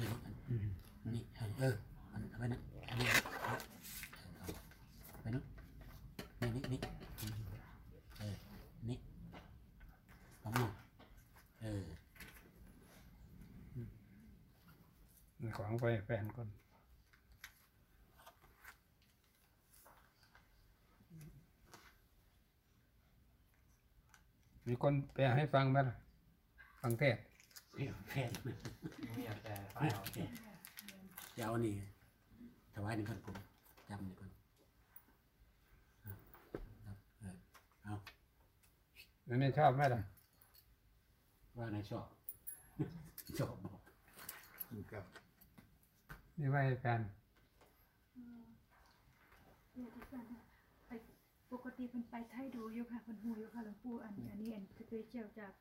นี่อันนี่เออเอาไปนะอันนี้เอาเอาไปนู้นนี่นี่นี่เออนี่ประมาณเออนี่ของไปแฟนก่อนมีคนแปลให้ฟังไหมล่ะฟังเทศ น์เสียงแฟนมีแต่ไฟเอาจะเอานี่ถวายหนึ่งคนผมจำหนึ่งคนเอาครับเออเอาอันนี้ชอบไหมล่ะว่าในชอบ ชอบบอกครับนี่ไว้ให้แฟนไปปกติเป็นไปไทยดูอยู่ค่ะเป็นหูอยู่ค่ะหลวงปู่อันอันนี้อันสเปเชียลจาก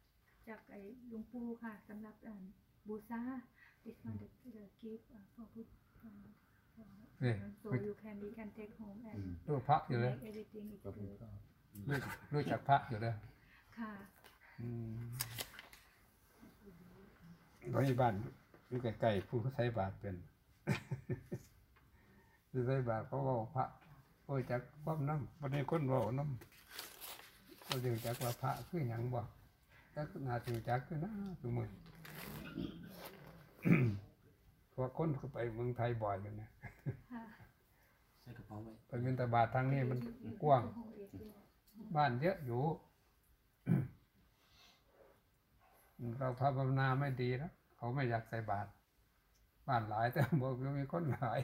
จากไอ้หลวงปู่ค่ะสำหรับอันบูชา this one the the gift uh, for put uh, for, เอ้ย so you can you can take home and รู้พระอยู่เลย make everything is ขอบคุณ good ครับรู้รู้จักพระอยู่เลยค่ะอืมร้อยบ้านอยู่ใกล้ๆผู้เขาใส่บาตรเป็นผู้ใส่บาตรเขาบอกพระโอ้ยจักความน้ำวันนี้คนบอกน้ำก็จึงจักว่าพระคือหยังบ่ จักนาถึงจักคือนะทุกมือเพราะคนก็ไปเมืองไทยบ่อยกันนะค่ะใส่กระเป๋าไว้ไปบินตบาททางนี้มันกว้าง บ้านเยอะอยู่เราภาวนาไม่ดีนะเขาไม่อยากใส่บาตรบ้านหลายแต่บอกว่ามีคนหลาย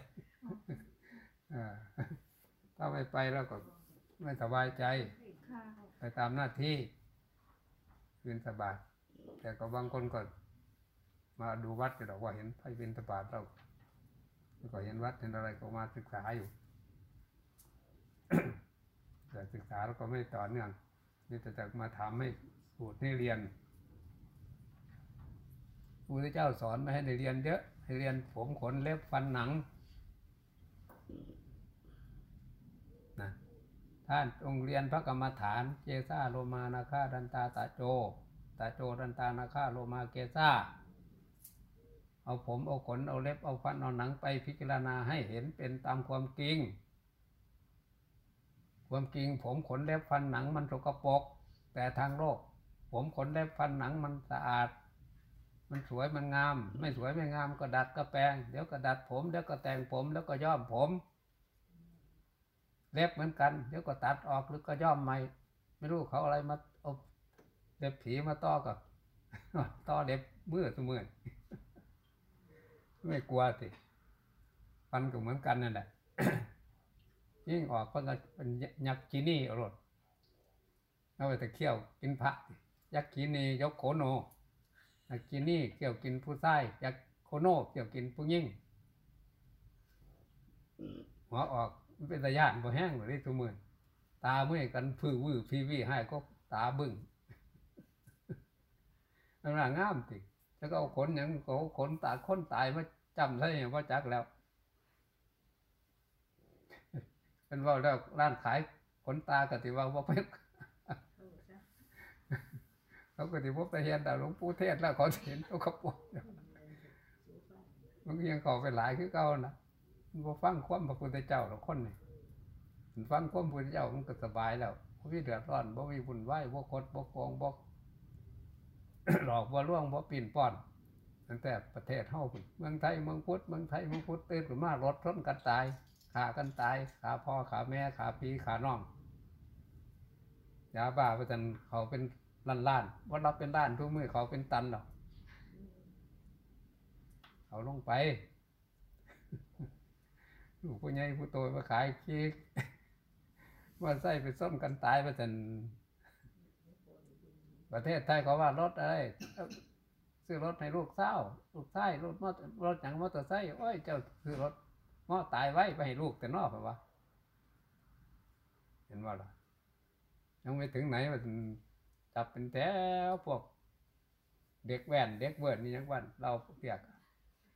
เออถ้าไม่ไปแล้วก็ไม่สบายใจค่ะไปตามหน้าที่ คืนสบาทแต่ก็บางคนก็มาดูวัดก็บอกว่าเห็นไปเป็นสบาทเราก็เห็นวัดเห็นอะไรก็มาศึกษาอยู่แต่ศึกษาแล้วก็ไม่ต่อเนื่องนี่แต่จะมาถามให้สูตรให้เรียนพระพุทธเจ้าสอนไม่ให้เรียนเยอะให้เรียนผมขนเล็บฟันหนังนะท่านองค์เรียนพระกรรมฐานเจซาโลมานาคาดันตาตาโจ ตาโจดันตานาคาโลมาเกซาเอาผม เอาขน เอาเล็บ เอาฟัน เอาหนังไปพิจารณาให้เห็นเป็นตามความจริง ความจริงผมขนเล็บฟันหนังมันสกปรกแต่ทางโลก ผมขนเล็บฟันหนังมันสะอาด มันสวยมันงาม ไม่สวยไม่งามก็ดัดก็แปลงเดี๋ยวก็ดัดผมเดี๋ยวก็แต่งผมแล้วก็ย้อมผม เล็บเหมือนกัน เดี๋ยวก็ตัดออกหรือก็ย้อมใหม่ ไม่รู้เขาอะไรมา เอาเล็บผีมาต่อกับต่อเล็บมือเสมือไม่กลัวสิฟันก็เหมือนกันนั่นแหละยิ่งออกก็จะเป็นยักษ์กินี่อรถเอาไปแต่เคี่ยวกินพระยักษ์กินี่ยกโคโนยักษ์กินี่เกี่ยวกินผู้ชายยักษ์โคโนเกี่ยวกินผู้ยิ่งหัวออกเป็นตาย่านบ่แห้งหรือทุกมือตาเมื่อกันพื้วื้อพีวีให้ก็ตาบึ้ง นั่นน่ะงามติแล้วก็เอาขนหยังเอาขนตาคนตายมาจำใช่ยังว่าจักแล้วเป็นว่าแล้วร้านขายขนตากติว่าว่าไปเขาก็ติว่าไปเห็นแต่หลวงปู่เทศแล้วเขาเห็นเขาก็ปวดมันยังเขอไปหลายคือเก่านะมันฟังความพระพุทธเจ้าหรอกคนนี่มันฟังความพระพุทธเจ้ามันก็สบายแล้วบ่มีเดือดร้อนบ่มีบุญไหวบ่คดบ่โกงบ่ หลอกบ่าล่วงบ่ปีนป้อนตั้งแต่ประเทศเฮาพุ่นเมืองไทยเมืองพุทธเมืองไทยเมืองพุทธตื่นขึ้นมารถชนกันตายฆ่ากันตายฆ่าพ่อฆ่าแม่ฆ่าพี่ฆ่าน้องยาบ้าประจันเขาเป็นล้านล้านว่าเราเป็นล้านทุกมือเขาเป็นตันหรอกเอาลงไปลูกผู้ใหญ่ผู้โตมาขายเค้กว่าใส่ไปส้มกันตายประจัน ประเทศไทยเขาว่ารถอะไรซื้อรถให้ลูกเศร้าลูกไส้รถมอเตอร์รถอย่างมอเตอร์ไซค์โอ้ยเจ้าซื้อรถมอตายไว้ไปให้ลูกแต่นอกเหรอวะเห็นว่าล่ะยังไม่ถึงไหนมันจับเป็นแถวพวก เด็กแว่นเด็กเวิร์ดนี่ยังวัน เราเปียก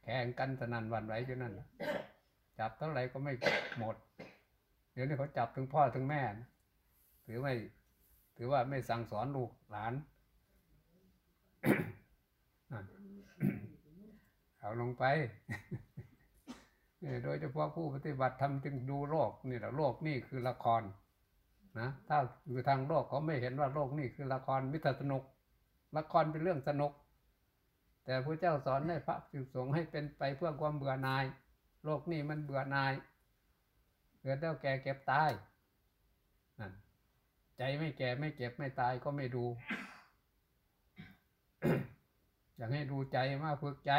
แข่งกันสนันวันไหวอยู่นั่นจับเท่าไหร่ก็ไม่หมด เดี๋ยวนี้เขาจับถึงพ่อถึงแม่ถือไม่ ถือว่าไม่สั่งสอนลูกหลานเอาลงไปเนี่ยโดยเฉพาะผู้ปฏิบัติธรรมจึงดูโลกนี่แหละโลกนี่คือละครนะถ้าอยู่ทางโลกเขาไม่เห็นว่าโลกนี่คือละครมิตรสนุก ละครเป็นเรื่องสนุก แต่พระเจ้าสอนให้พระภิกษุสงฆ์ให้เป็นไปเพื่อความเบื่อหน่าย โลกนี่มันเบื่อหน่ายเกิดแล้วแก่เก็บตายนั่น ใจไม่แก่ไม่เก็บไม่ตายก็ไม่ดู อยากให้ดูใจมาฝึกใจ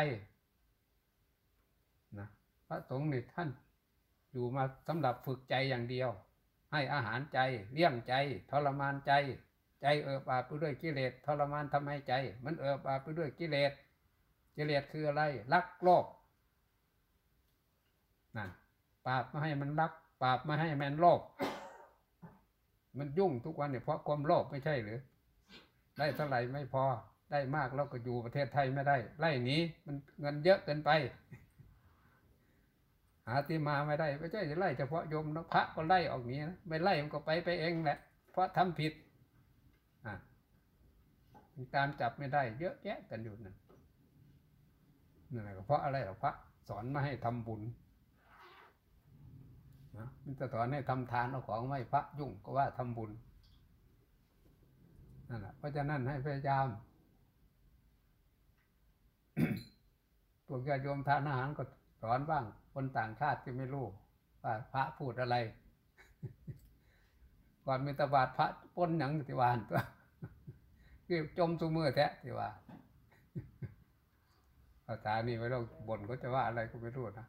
นะพระสงฆ์นี่ท่านอยู่มาสำหรับฝึกใจอย่างเดียว ให้อาหารใจเลี้ยงใจ ทรมานใจ ใจเอิบอาบไปด้วยกิเลสทรมานทำให้ใจ มันเอิบอาบไปด้วยกิเลสกิเลสคืออะไรรักโลภนั่นปราบไม่ให้มันรัก ปราบไม่ให้มันโลภ มันยุ่งทุกวันเนี่ยเพราะความโลภไม่ใช่หรือ ได้เท่าไหร่ไม่พอได้มากเราก็อยู่ประเทศไทยไม่ได้ ไล่หนีมันเงินเยอะเกินไป หาที่มาไม่ได้ไม่ใช่จะไล่เฉพาะโยมนะพระก็ไล่ออกหนี้นะไม่ไล่มันก็ไปไปเองแหละ เพราะทำผิดอะตามจับไม่ได้ เยอะแยะกันอยู่นั่นนั่นแหละก็เพราะอะไรหรอพระสอนมาให้ทำบุญ มันจะสอนให้ทำทานเอาของไม่พระยุ่งก็ว่าทำบุญนั่นแหละเพราะฉะนั้นให้พยายามพวกญาติโยมทานอาหารก็สอนบ้าง คนต่างชาติที่ไม่รู้ว่าพระพูดอะไร ก่อนมีตบาดพระปนหนังติวานตัวคือจมสุมือแท้ติว่าภาษานี่ไม่ต้องบ่นเขาจะว่าอะไรก็ไม่รู้นะ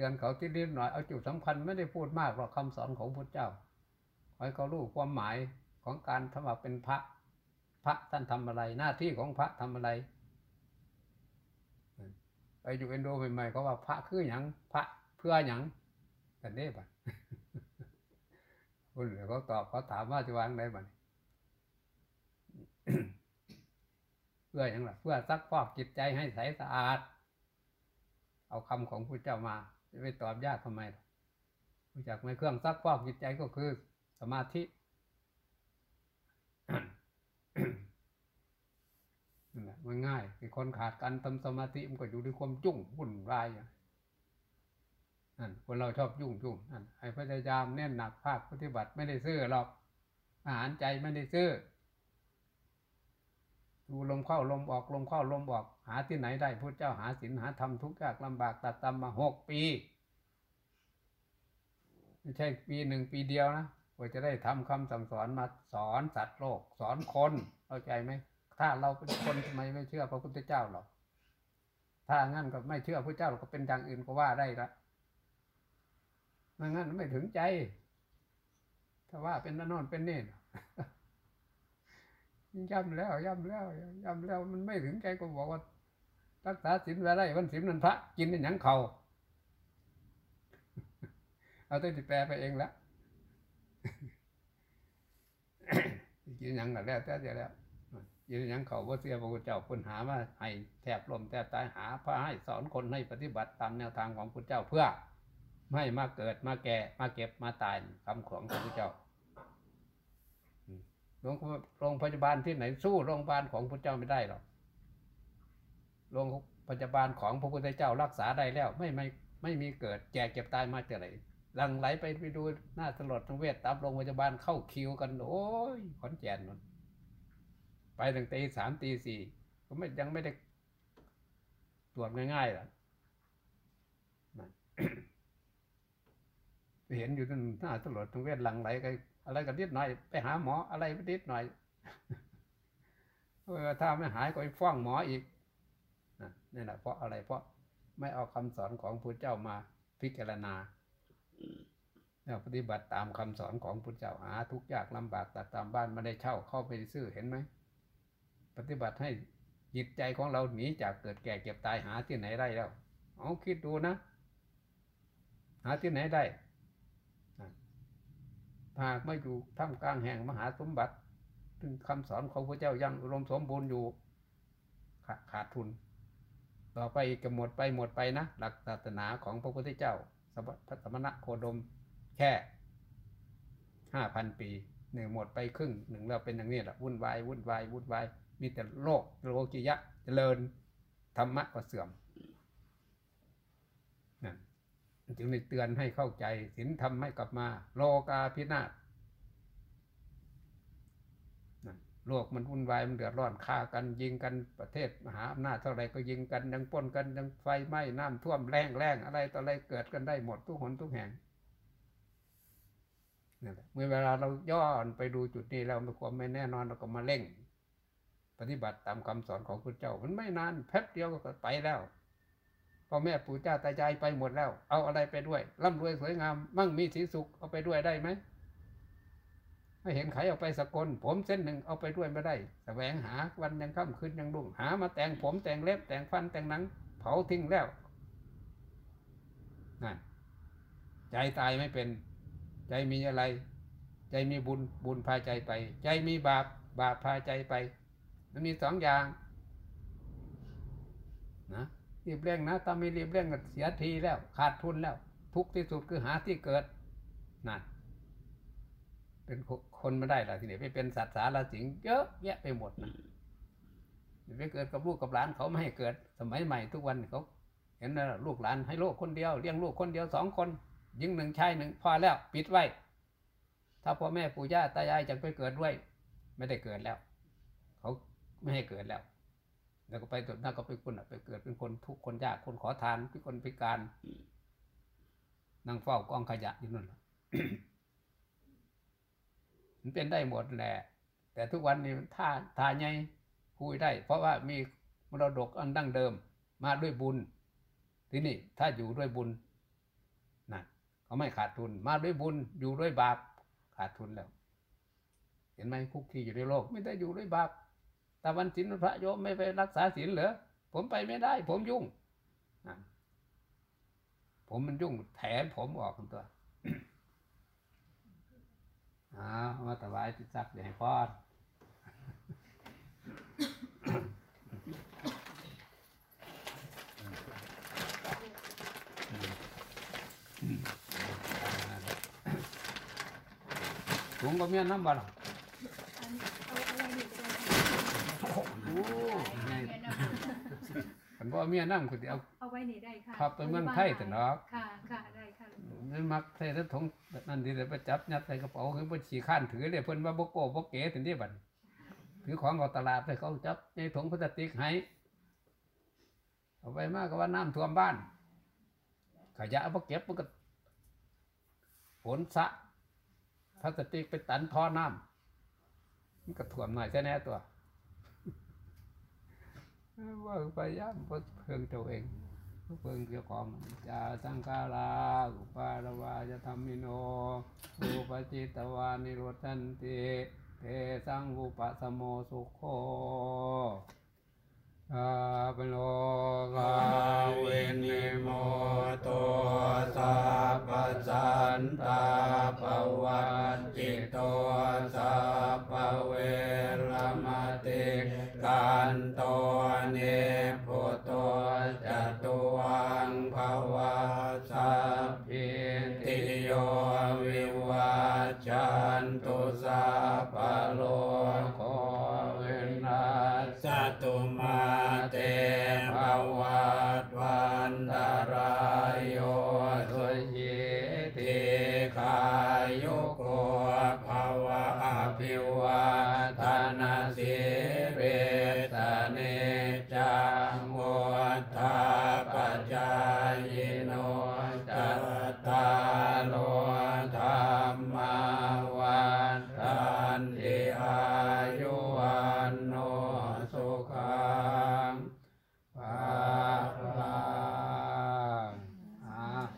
ตือนเขาที่นิดหน่อยเอาจุดสำคัญไม่ได้พูดมากหรอกคำสอนของพระเจ้าขอให้เขารู้ความหมายของการทำว่าเป็นพระ พระท่านทำอะไร หน้าที่ของพระทำอะไร ไปอยู่เอนโดใหม่ๆเขาว่าพระคือหยังพระเพื่อหยังกันได้ปะคนเขาตอบเขาถามว่าจะวางได้บ้างเพื่ออย่างไรเพื่อซักฟอกจิตใจให้ใสสะอาด เอาคำของพระเจ้ามา จะไปตอบยากทำไมรู้จักไหมเครื่องซักฟอกจิตใจก็คือสมาธินั่นแหละมันง่ายคือคนขาดการทำสมาธิมันก็อยู่ด้วยความจุ่งวุ่นวายอย่างนั่นคนเราชอบยุ่งยุ่งนั่นให้พยายามแน่นหนักภาคปฏิบัติไม่ได้ซื้อหรอกอาหารใจไม่ได้ซื้อ ดูลมเข้าลมออกลมเข้าลมออก หาที่ไหนได้พระเจ้าหาศีลหาธรรมทุกยากลำบากตัดตำมมาหกปีไม่ใช่ปีหนึ่งปีเดียวนะกว่าจะได้ทำคำสั่งสอนมาสอนสัตว์โลก สอนคนเข้าใจไหมถ้าเราเป็นคนทำไมไม่เชื่อพระพุทธเจ้าหรอกถ้างั้นก็ไม่เชื่อพระเจ้าก็เป็นอย่างอื่นก็ว่าได้ละไม่งั้นไม่ถึงใจ ถ้าว่าเป็นนั่นโนนเป็นนี่ ย้ำแล้วย้ำแล้วย้ำแล้วมันไม่ถึงใจก็บอกว่ารักษาศีลไว้ได้วันศีลนันพระ กินในหยังเขาเอาตัวที่แปลไปเองละกินหยังก็แล้วแต่จะแล้วยืนยังเขาว่าเสียพระพุทธเจ้าคนหามาให้แทบลมแทบตายหาพระให้สอนคนให้ปฏิบัติตามแนวทางของพระเจ้าเพื่อ ไม่ให้มาเกิดมาแก่มาเก็บมาตายคำของพระพุทธเจ้า โรงโรงพยาบาลที่ไหนสู้โรงพยาบาลของพระเจ้าไม่ได้หรอกโรงพยาบาลของพระพุทธเจ้ารักษาได้แล้ว ไม่ไม่ไม่มีเกิดแก่เก็บตายมาแต่ไหนหลังไหลไปไปดูหน้าสลดทั้งเวทตามโรงพยาบาลเข้าคิวกันโอ้ยขอนแก่นนนไปตั้งตีสามตีสี่ก็ไม่ยังไม่ได้ตรวจง่ายๆหรอกเห็นอยู่นั่นหน้าตลอดตรงเวทหลังไหลก็ อะไรกันนิดหน่อย ไปหาหมออะไรไปนิดหน่อยเออถ้าไม่หายก็ไปฟ้องหมออีกนี่แหละเพราะอะไรเพราะไม่เอาคำสอนของพระเจ้ามาพิจารณาแล้วปฏิบัติตามคำสอนของพระเจ้าหาทุกยากลำบากตัดตามบ้านไม่ได้เช่าเข้าไปซื้อเห็นไหมปฏิบัติให้จิตใจของเราหนีจากเกิดแก่เก็บตายหาที่ไหนได้แล้วเอาคิดดูนะ หาที่ไหนได้ หากไม่อยู่ท่ามกลางแห่งมหาสมบัติถึงคำสอนของพระเจ้ายังอุดมสมบูรณ์อยู่ขาขาดทุน ต่อไปก็หมดไปหมดไปนะ หลักศาสนาของพระพุทธเจ้าสมพระสมณะโคดมแค่ห้าพันปีหนึ่งหมดไปครึ่งหนึ่งแล้วเป็นอย่างนี้แหละวุ่นวายวุ่นวายวุ่นวายมีแต่โลกโลกิยะเจริญธรรมะก็เสื่อม จึงได้เตือนให้เข้าใจศีลธรรมให้กลับมา โลกาพินาศโลกมันวุ่นวายมันเดือดร้อนฆ่ากันยิงกันประเทศมหาอำนาจเท่าไรก็ยิงกันยังป้นกันยังไฟไหม้น้ำท่วมแรงแรงอะไรต่ออะไรเกิดกันได้หมดทุกหนทุกแห่งนั่แหละเมื่อเวลาเราย้อนไปดูจุดนี้แล้วมีความไม่แน่นอนเราก็มาเร่ง ปฏิบัติตามคำสอนของพระเจ้ามันไม่นานแป๊บเดียวก็ไปแล้ว พ่อแม่ปู่เจ้าตายายไปหมดแล้ว เอาอะไรไปด้วยร่ำรวยสวยงาม มั่งมีสีสุขเอาไปด้วยได้ไหมไม่เห็นใครเอาไปสกลผมเส้นหนึ่งเอาไปด้วยไม่ได้แสวงหาวันยังค่ำคืนยังรุ่งหามาแต่งผมแต่งเล็บแต่งฟันแต่งหนัง เผาทิ้งแล้วนั่นใจตายไม่เป็น ใจมีอะไร ใจมีบุญบุญพาใจไป ใจมีบาปบาปพาใจไป มันมีสองอย่างนะ รีบเร่งนะถ้าไม่รีบเร่งก็เสียทีแล้ว ขาดทุนแล้ว ทุกข์ที่สุดคือหาที่เกิดนั่นเป็นคนไม่ได้หรอกทีนี้ไปเป็นสัตว์สารสิงเยอะแยะไปหมดนะไปเกิดกับลูกกับหลานเขาไม่ให้เกิด สมัยใหม่ทุกวันเขาเห็นนะลูกหลานให้ลูกคนเดียวเลี้ยงลูกคนเดียวสองคนยิงหนึ่งชายหนึ่งพอแล้ว ปิดไว้ ถ้าพ่อแม่ปู่ย่าตายายจะไปเกิดด้วย ไม่ได้เกิดแล้ว เขาไม่ให้เกิดแล้ว แล้วก็ไปตัวหน้าก็ไปคนอะไปเกิดเป็นคนทุกข์คนยากคนขอทานเป็นคนพิการนั่งเฝ้ากองขยะอยู่นั่นล่ะมันเป็นได้หมดแหละแต่ทุกวันนี้มันท่าท่าใหญ่คุยได้ เพราะว่ามีมรดกอันดั้งเดิม มาด้วยบุญ ทีนี่ถ้าอยู่ด้วยบุญนะเขาไม่ขาดทุน มาด้วยบุญอยู่ด้วยบาปขาดทุนแล้ว เห็นไหมคุกคีอยู่ในโลก ไม่ได้อยู่ด้วยบาป แต่วันศีลพระโยมไม่ไปรักษาศีลเหรอผมไปไม่ได้ ผมยุ่งผมมันยุ่งแถมผมออกตัวอามาถวายติดซักเดี๋ยวให้พอดถุงก็เมียน้ำบ่ล่ะอันนี้เอาเอาไว้นี่ก็ได้ค่ะ โอ้โหไงขันบ่เมียน้ำคือเอาเอาไว้นี่ได้ค่ะพับไปเมืองไทยแต่เนาะค่ะค่ะได้ค่ะหลวงปู่นั่นมักใส่ถุงถุงแบบนั่นดีเลยไปจับยัดใส่กระเป๋าคือเพิ่นขี่ข้านถือเลยเพิ่นว่าบ่โก้บ่เก๋ถึงที่บัดถือของเอาตลาดไปเขาจับในถุงพลาสติกให้เอาไปมากก็ว่าน้ำท่วมบ้านขยะบ่เก็บมันก็ฝนสะพลาสติกไปตันท่อน้ำมันก็ท่วมหน่อยแค่แน่ตัว ว่าพยายามเพิ่งตัวเองเพิ่งเจ้าของจะสังกาลาอุปารวาจะทำมิโนอุปจิตวานิโรจันติเทสังอุปสมโมสุขโคอาเปโลกาเวนิโมโตสัพพสันตาปวันจิตตสัพพเว โกภาวะอภิวา